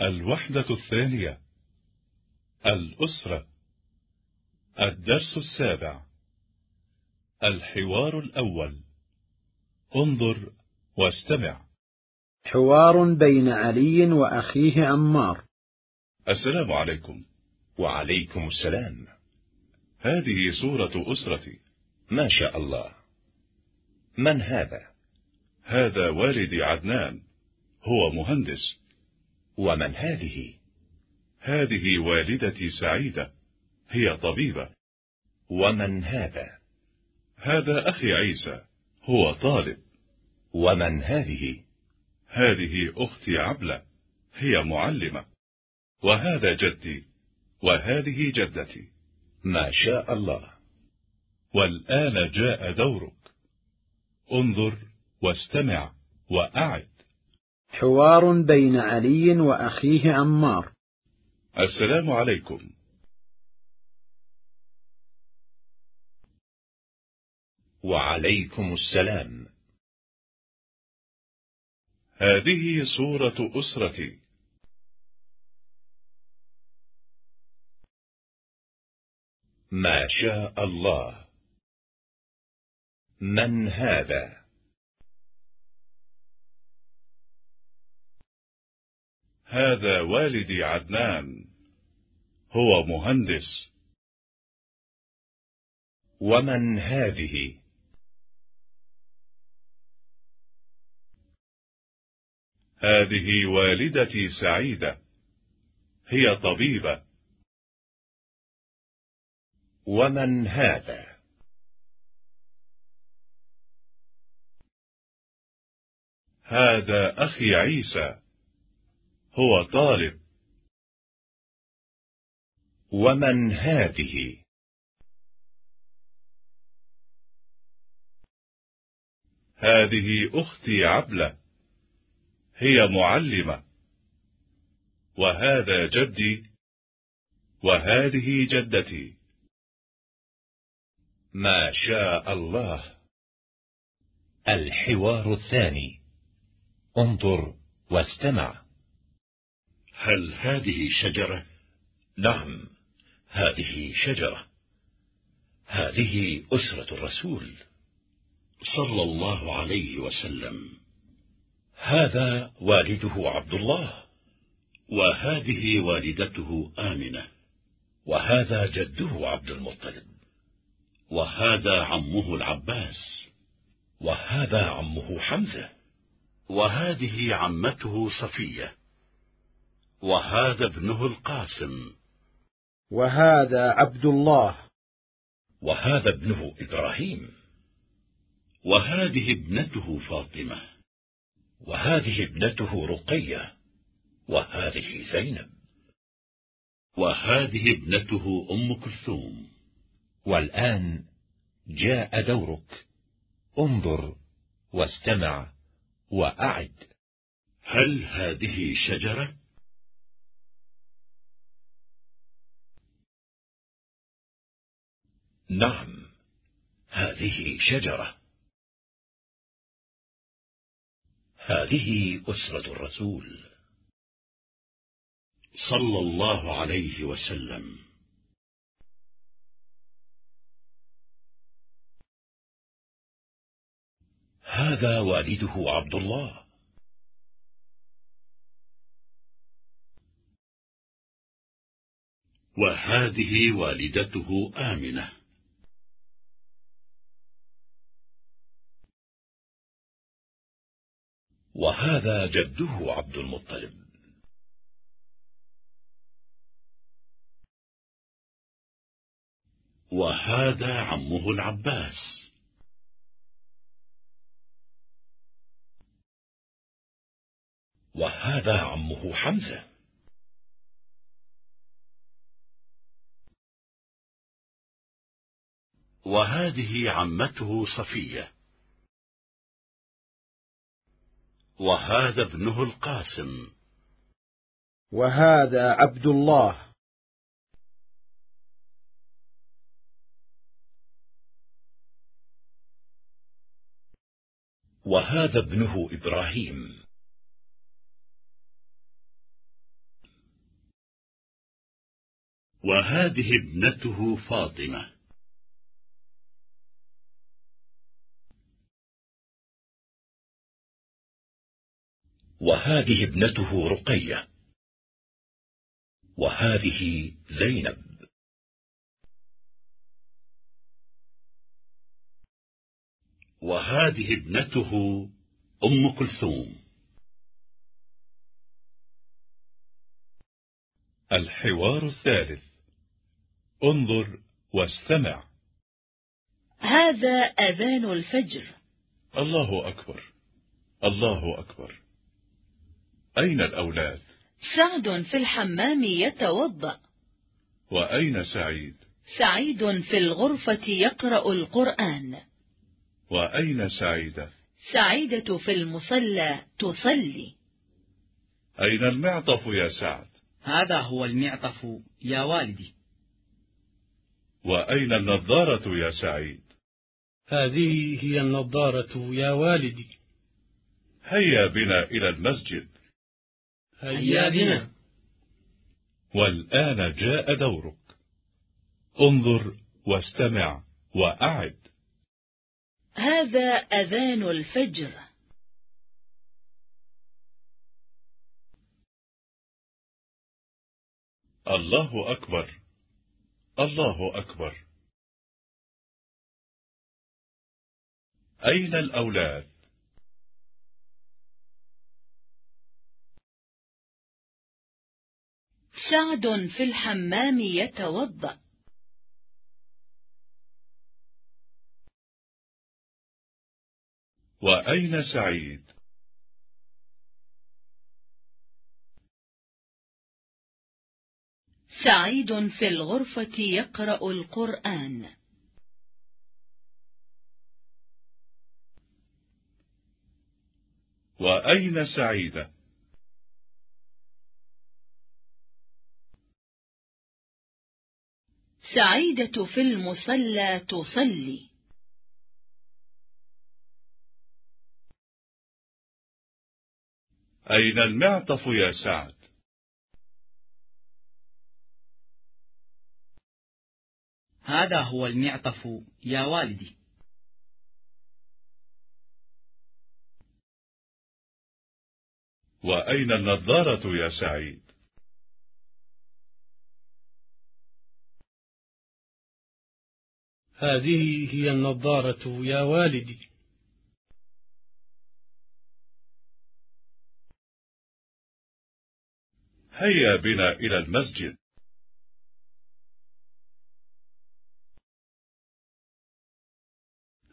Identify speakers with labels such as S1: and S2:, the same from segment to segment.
S1: الوحدة الثانية. الأسرة. الدرس السابع. الحوار الأول. انظر واستمع.
S2: حوار بين علي وأخيه عمار.
S1: السلام عليكم.
S3: وعليكم السلام.
S1: هذه صورة أسرتي.
S3: ما شاء الله. من هذا؟
S1: هذا والدي عدنان. هو مهندس.
S3: ومن هذه؟
S1: هذه والدتي سعيدة هي طبيبة.
S3: ومن هذا؟
S1: هذا أخي عيسى هو طالب.
S3: ومن هذه؟
S1: هذه أختي عبلة هي معلمة. وهذا جدي وهذه جدتي.
S3: ما شاء الله.
S1: والآن جاء دورك. انظر واستمع وأعد.
S2: حوار بين علي وأخيه عمار.
S1: السلام عليكم.
S3: وعليكم السلام.
S1: هذه صورة أسرتي.
S3: ما شاء الله. من هذا؟
S1: هذا والدي عدنان. هو مهندس.
S3: ومن هذه؟
S1: هذه والدتي سعيدة. هي طبيبة.
S3: ومن هذا؟
S1: هذا أخي عيسى. هو طالب.
S3: ومن هذه؟
S1: هذه أختي عبلة. هي معلمة. وهذا جدي. وهذه جدتي.
S3: ما شاء الله. الحوار الثاني. انظر واستمع.
S4: هل هذه شجرة؟
S3: نعم هذه شجرة. هذه أسرة الرسول
S4: صلى الله عليه وسلم.
S3: هذا والده عبد الله
S4: وهذه والدته آمنة
S3: وهذا جده عبد المطلب
S4: وهذا عمه العباس
S3: وهذا عمه حمزة
S4: وهذه عمته صفية. وهذا ابنه القاسم.
S2: وهذا عبد الله.
S3: وهذا ابنه إبراهيم.
S4: وهذه ابنته فاطمة.
S3: وهذه ابنته رقية. وهذه زينب.
S4: وهذه ابنته أم كلثوم.
S3: والآن جاء دورك. انظر واستمع وأعد.
S4: هل هذه شجرة؟
S3: نعم هذه شجرة. هذه أسرة الرسول.
S4: صلى الله عليه وسلم.
S3: هذا والده عبد الله.
S4: وهذه والدته آمنة.
S3: وهذا جده عبد المطلب.
S4: وهذا عمه العباس.
S3: وهذا عمه حمزة.
S4: وهذه عمته صفية. وهذا ابنه القاسم.
S2: وهذا عبد الله.
S3: وهذا ابنه إبراهيم.
S4: وهذه ابنته فاطمة.
S3: وهذه ابنته رقية. وهذه زينب.
S4: وهذه ابنته أم كلثوم.
S1: الحوار الثالث. انظر واستمع.
S5: هذا أذان الفجر.
S1: الله أكبر. الله أكبر. أين الأولاد؟
S5: سعد في الحمام يتوضأ.
S1: وأين سعيد؟
S5: سعيد في الغرفة يقرأ القرآن.
S1: وأين سعيدة؟
S5: سعيدة في المصلى تصلي.
S1: أين المعطف يا سعد؟
S6: هذا هو المعطف يا والدي.
S1: وأين النظارة يا سعيد؟
S7: هذه هي النظارة يا والدي.
S1: هيا بنا إلى المسجد.
S6: هيا بنا
S1: والآن جاء دورك. انظر واستمع وأعد.
S5: هذا أذان الفجر.
S1: الله أكبر. الله أكبر. أين الأولاد؟
S5: سعد في الحمام يتوضأ.
S1: وأين سعيد؟
S5: سعيد في الغرفة يقرأ القرآن.
S1: وأين سعيدة؟
S5: سعيدة في المصلى تصلي.
S1: أين المعطف يا سعد؟
S6: هذا هو المعطف يا والدي.
S1: وأين النظارة يا سعيد؟
S7: هذه هي النظارة يا والدي.
S1: هيا بنا إلى المسجد.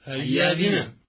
S6: هيا بنا.